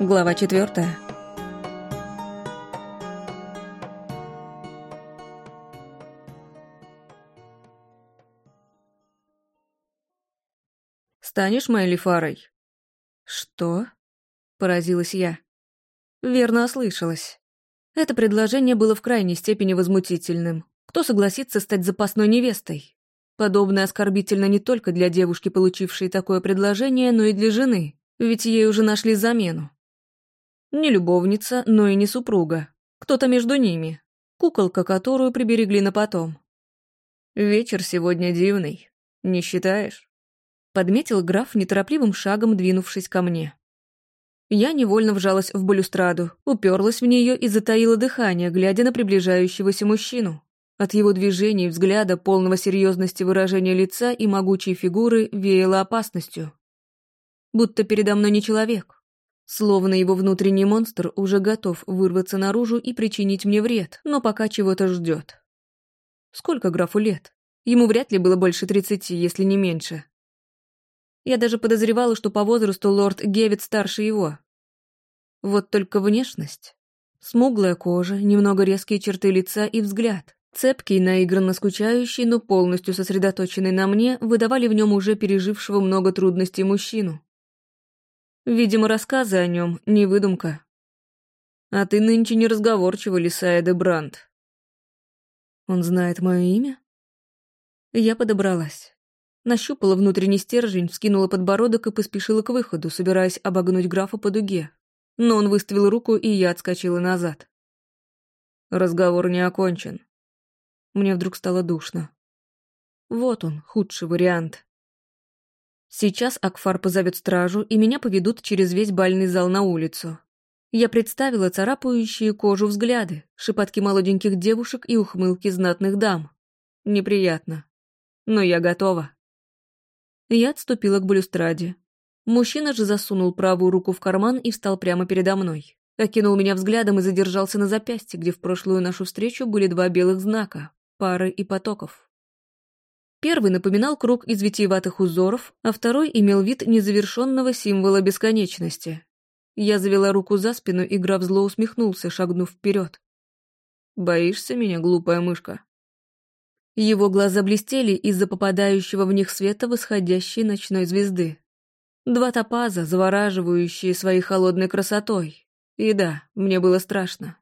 Глава четвертая. «Станешь моей лифарой?» «Что?» — поразилась я. Верно ослышалась. Это предложение было в крайней степени возмутительным. Кто согласится стать запасной невестой? Подобное оскорбительно не только для девушки, получившей такое предложение, но и для жены, ведь ей уже нашли замену. Не любовница, но и не супруга. Кто-то между ними. Куколка, которую приберегли на потом. «Вечер сегодня дивный, не считаешь?» Подметил граф неторопливым шагом, двинувшись ко мне. Я невольно вжалась в балюстраду, уперлась в нее и затаила дыхание, глядя на приближающегося мужчину. От его движений, взгляда, полного серьезности выражения лица и могучей фигуры веяло опасностью. Будто передо мной не человек, Словно его внутренний монстр уже готов вырваться наружу и причинить мне вред, но пока чего-то ждет. Сколько графу лет? Ему вряд ли было больше тридцати, если не меньше. Я даже подозревала, что по возрасту лорд Гевит старше его. Вот только внешность. Смуглая кожа, немного резкие черты лица и взгляд. Цепкий, наигранно скучающий, но полностью сосредоточенный на мне, выдавали в нем уже пережившего много трудностей мужчину. Видимо, рассказы о нем не выдумка. А ты нынче не разговорчива, Лисая де Брандт. Он знает мое имя? Я подобралась. Нащупала внутренний стержень, вскинула подбородок и поспешила к выходу, собираясь обогнуть графа по дуге. Но он выставил руку, и я отскочила назад. Разговор не окончен. Мне вдруг стало душно. Вот он, худший вариант. Сейчас Акфар позовет стражу, и меня поведут через весь бальный зал на улицу. Я представила царапающие кожу взгляды, шепотки молоденьких девушек и ухмылки знатных дам. Неприятно. Но я готова. Я отступила к балюстраде. Мужчина же засунул правую руку в карман и встал прямо передо мной. Окинул меня взглядом и задержался на запястье, где в прошлую нашу встречу были два белых знака — пары и потоков. Первый напоминал круг из витиеватых узоров, а второй имел вид незавершенного символа бесконечности. Я завела руку за спину, и граф зло усмехнулся, шагнув вперед. «Боишься меня, глупая мышка?» Его глаза блестели из-за попадающего в них света восходящей ночной звезды. Два топаза, завораживающие своей холодной красотой. И да, мне было страшно.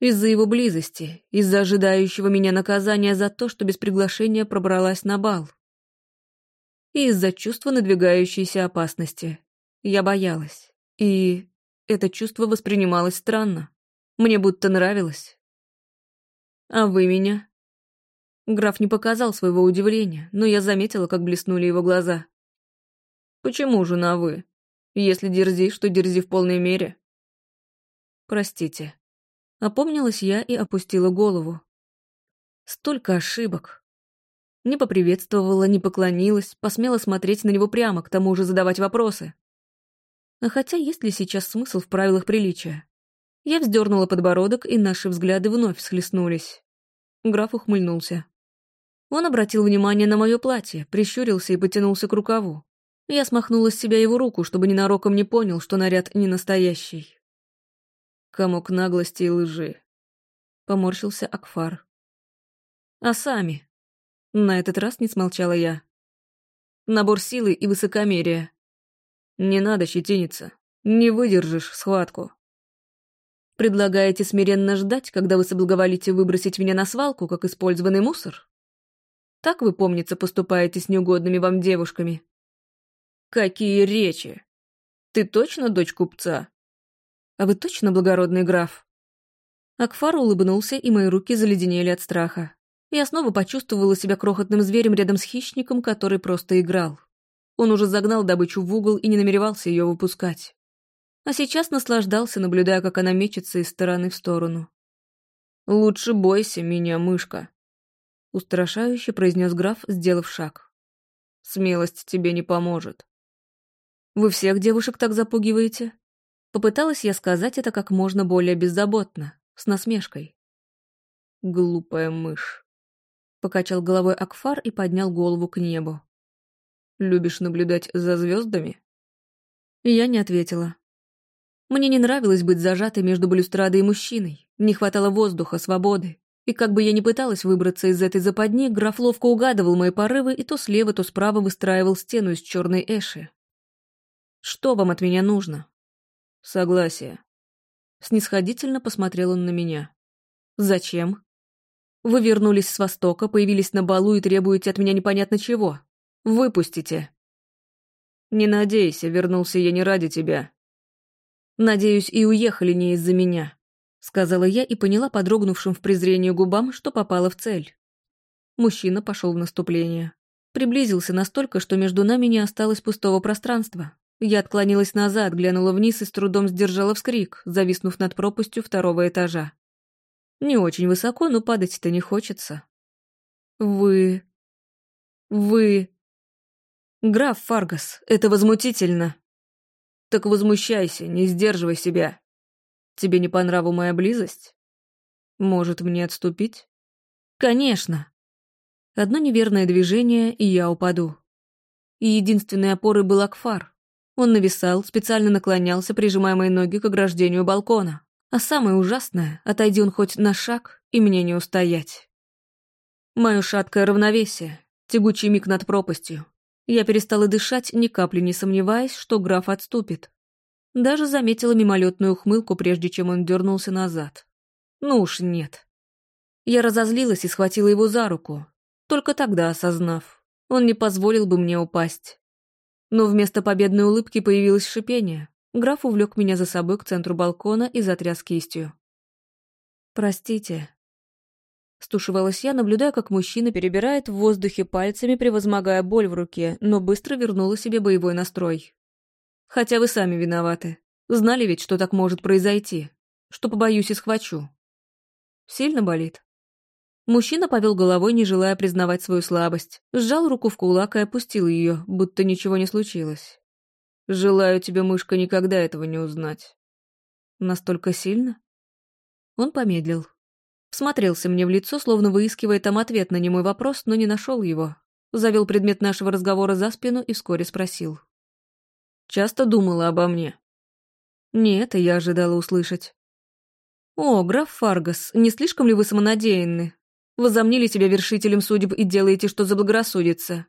Из-за его близости, из-за ожидающего меня наказания за то, что без приглашения пробралась на бал. И из-за чувства надвигающейся опасности. Я боялась. И это чувство воспринималось странно. Мне будто нравилось. А вы меня? Граф не показал своего удивления, но я заметила, как блеснули его глаза. Почему же на «вы»? Если дерзишь, то дерзи в полной мере. Простите. Опомнилась я и опустила голову. Столько ошибок. Не поприветствовала, не поклонилась, посмела смотреть на него прямо, к тому же задавать вопросы. А хотя есть ли сейчас смысл в правилах приличия? Я вздернула подбородок, и наши взгляды вновь схлестнулись. Граф ухмыльнулся. Он обратил внимание на мое платье, прищурился и потянулся к рукаву. Я смахнула с себя его руку, чтобы ненароком не понял, что наряд не настоящий. Комок наглости и лжи. Поморщился Акфар. А сами? На этот раз не смолчала я. Набор силы и высокомерия. Не надо щетиниться. Не выдержишь схватку. Предлагаете смиренно ждать, когда вы соблаговолите выбросить меня на свалку, как использованный мусор? Так вы, помнится, поступаете с неугодными вам девушками? Какие речи! Ты точно дочь купца? А вы точно благородный граф?» Акфар улыбнулся, и мои руки заледенели от страха. Я снова почувствовала себя крохотным зверем рядом с хищником, который просто играл. Он уже загнал добычу в угол и не намеревался ее выпускать. А сейчас наслаждался, наблюдая, как она мечется из стороны в сторону. «Лучше бойся меня, мышка», — устрашающе произнес граф, сделав шаг. «Смелость тебе не поможет». «Вы всех девушек так запугиваете?» Попыталась я сказать это как можно более беззаботно, с насмешкой. «Глупая мышь», — покачал головой Акфар и поднял голову к небу. «Любишь наблюдать за звездами?» Я не ответила. Мне не нравилось быть зажатой между балюстрадой и мужчиной, не хватало воздуха, свободы. И как бы я ни пыталась выбраться из этой западни, граф ловко угадывал мои порывы и то слева, то справа выстраивал стену из черной эши. «Что вам от меня нужно?» «Согласие». Снисходительно посмотрел он на меня. «Зачем?» «Вы вернулись с Востока, появились на балу и требуете от меня непонятно чего. Выпустите». «Не надейся, вернулся я не ради тебя». «Надеюсь, и уехали не из-за меня», — сказала я и поняла по дрогнувшим в презрении губам, что попала в цель. Мужчина пошел в наступление. Приблизился настолько, что между нами не осталось пустого пространства. Я отклонилась назад, глянула вниз и с трудом сдержала вскрик, зависнув над пропастью второго этажа. Не очень высоко, но падать-то не хочется. «Вы... вы...» «Граф Фаргас, это возмутительно!» «Так возмущайся, не сдерживай себя. Тебе не по нраву моя близость? Может, мне отступить?» «Конечно!» Одно неверное движение, и я упаду. И единственной опорой был Акфар. Он нависал, специально наклонялся, прижимая мои ноги к ограждению балкона. А самое ужасное, отойди он хоть на шаг, и мне не устоять. Мое шаткое равновесие, тягучий миг над пропастью, я перестала дышать, ни капли не сомневаясь, что граф отступит. Даже заметила мимолетную ухмылку, прежде чем он дернулся назад. Ну уж нет. Я разозлилась и схватила его за руку, только тогда осознав. Он не позволил бы мне упасть. Но вместо победной улыбки появилось шипение. Граф увлек меня за собой к центру балкона и затряс кистью. «Простите», Стушевалась я, наблюдая, как мужчина перебирает в воздухе пальцами, превозмогая боль в руке, но быстро вернула себе боевой настрой. Хотя вы сами виноваты. Знали ведь, что так может произойти. Что побоюсь и схвачу. Сильно болит? Мужчина повел головой, не желая признавать свою слабость. Сжал руку в кулак и опустил ее, будто ничего не случилось. «Желаю тебе, мышка, никогда этого не узнать». «Настолько сильно?» Он помедлил. Всмотрелся мне в лицо, словно выискивая там ответ на немой вопрос, но не нашел его. Завел предмет нашего разговора за спину и вскоре спросил. «Часто думала обо мне?» «Нет, я ожидала услышать». «О, граф Фаргас, не слишком ли вы самонадеянны? Возомнили себя вершителем судеб и делаете, что заблагорассудится.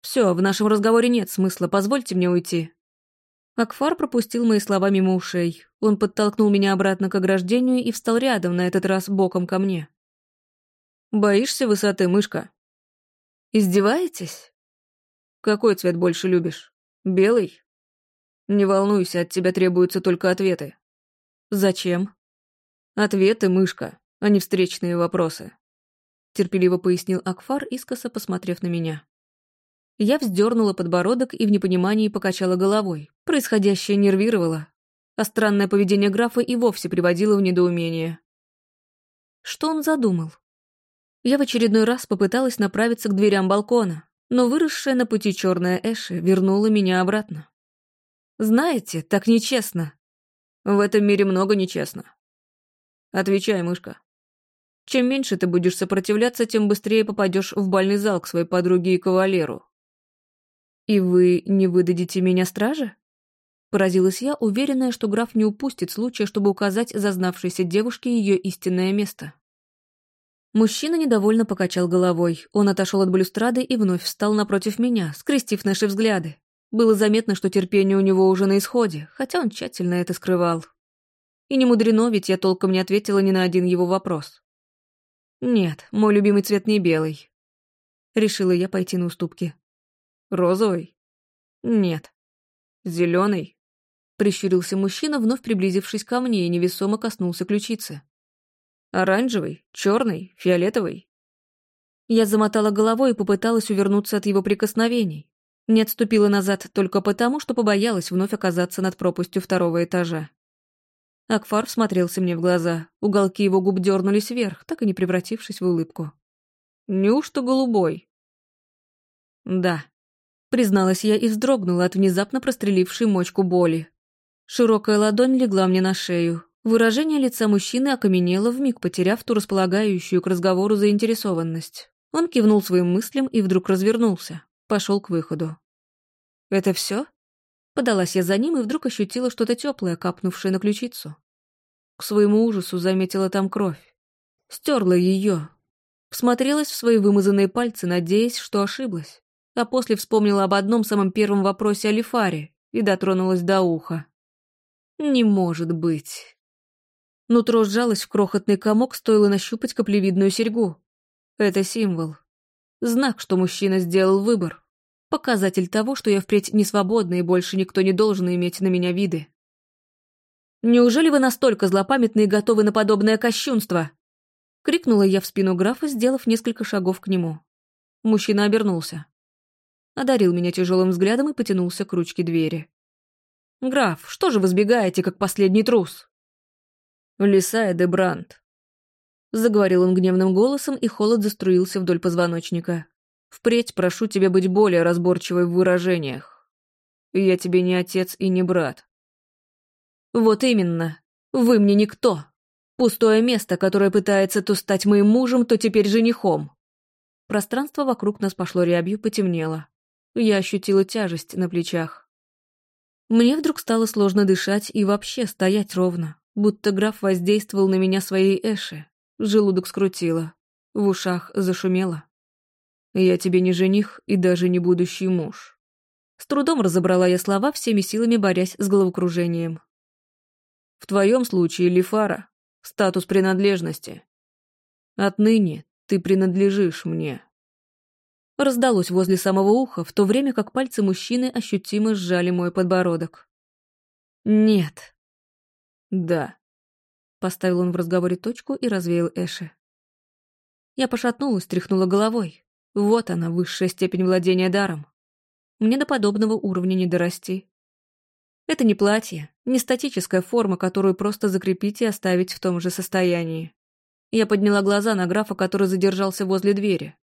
Все, в нашем разговоре нет смысла, позвольте мне уйти». Акфар пропустил мои слова мимо ушей. Он подтолкнул меня обратно к ограждению и встал рядом, на этот раз боком ко мне. «Боишься высоты, мышка?» «Издеваетесь?» «Какой цвет больше любишь? Белый?» «Не волнуйся, от тебя требуются только ответы». «Зачем?» «Ответы, мышка, а не встречные вопросы», — терпеливо пояснил Акфар, искоса посмотрев на меня. Я вздернула подбородок и в непонимании покачала головой. Происходящее нервировало, а странное поведение графа и вовсе приводило в недоумение. Что он задумал? Я в очередной раз попыталась направиться к дверям балкона, но выросшая на пути черная Эши вернула меня обратно. Знаете, так нечестно. В этом мире много нечестно. Отвечай, мышка. Чем меньше ты будешь сопротивляться, тем быстрее попадешь в бальный зал к своей подруге и кавалеру. «И вы не выдадите меня страже?» Поразилась я, уверенная, что граф не упустит случая, чтобы указать зазнавшейся девушке ее истинное место. Мужчина недовольно покачал головой. Он отошел от балюстрады и вновь встал напротив меня, скрестив наши взгляды. Было заметно, что терпение у него уже на исходе, хотя он тщательно это скрывал. И не мудрено, ведь я толком не ответила ни на один его вопрос. «Нет, мой любимый цвет не белый». Решила я пойти на уступки. Розовый? Нет. Зеленый? Прищурился мужчина, вновь приблизившись ко мне и невесомо коснулся ключицы. Оранжевый? Черный? Фиолетовый? Я замотала головой и попыталась увернуться от его прикосновений. Не отступила назад только потому, что побоялась вновь оказаться над пропастью второго этажа. Акфар всмотрелся мне в глаза. Уголки его губ дернулись вверх, так и не превратившись в улыбку. «Неужто голубой?» «Да», Призналась я и вздрогнула от внезапно прострелившей мочку боли. Широкая ладонь легла мне на шею. Выражение лица мужчины окаменело, вмиг потеряв ту располагающую к разговору заинтересованность. Он кивнул своим мыслям и вдруг развернулся. Пошел к выходу. «Это все?» Подалась я за ним и вдруг ощутила что-то теплое, капнувшее на ключицу. К своему ужасу заметила там кровь. Стерла ее. Всмотрелась в свои вымазанные пальцы, надеясь, что ошиблась. А после вспомнила об одном самом первом вопросе о Лифаре и дотронулась до уха. Не может быть. Нутро сжалось в крохотный комок, стоило нащупать каплевидную серьгу. Это символ. Знак, что мужчина сделал выбор. Показатель того, что я впредь не свободна и больше никто не должен иметь на меня виды. «Неужели вы настолько злопамятны и готовы на подобное кощунство?» Крикнула я в спину графа, сделав несколько шагов к нему. Мужчина обернулся. Одарил меня тяжелым взглядом и потянулся к ручке двери. «Граф, что же вы сбегаете, как последний трус?» «Лисая де Брандт», — заговорил он гневным голосом, и холод заструился вдоль позвоночника. Впредь прошу тебя быть более разборчивой в выражениях. Я тебе не отец и не брат. Вот именно. Вы мне никто. Пустое место, которое пытается то стать моим мужем, то теперь женихом. Пространство вокруг нас пошло рябью, потемнело. Я ощутила тяжесть на плечах. Мне вдруг стало сложно дышать и вообще стоять ровно, будто граф воздействовал на меня своей эши. Желудок скрутило, в ушах зашумело. Я тебе не жених и даже не будущий муж. С трудом разобрала я слова, всеми силами борясь с головокружением. В твоем случае, Лифара, статус принадлежности. Отныне ты принадлежишь мне. Раздалось возле самого уха, в то время как пальцы мужчины ощутимо сжали мой подбородок. «Нет». «Да», — поставил он в разговоре точку и развеял Эши. Я пошатнулась, тряхнула головой. Вот она, высшая степень владения даром. Мне до подобного уровня не дорасти. Это не платье, не статическая форма, которую просто закрепить и оставить в том же состоянии. Я подняла глаза на графа, который задержался возле двери.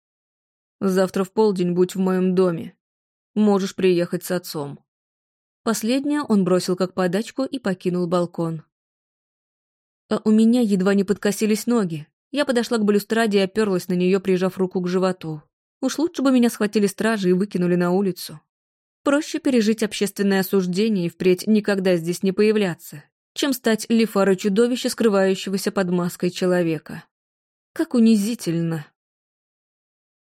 «Завтра в полдень будь в моем доме. Можешь приехать с отцом». Последнее он бросил как подачку и покинул балкон. А у меня едва не подкосились ноги. Я подошла к балюстраде и оперлась на нее, прижав руку к животу. Уж лучше бы меня схватили стражи и выкинули на улицу. Проще пережить общественное осуждение и впредь никогда здесь не появляться, чем стать лифарой чудовища, скрывающегося под маской человека. Как унизительно.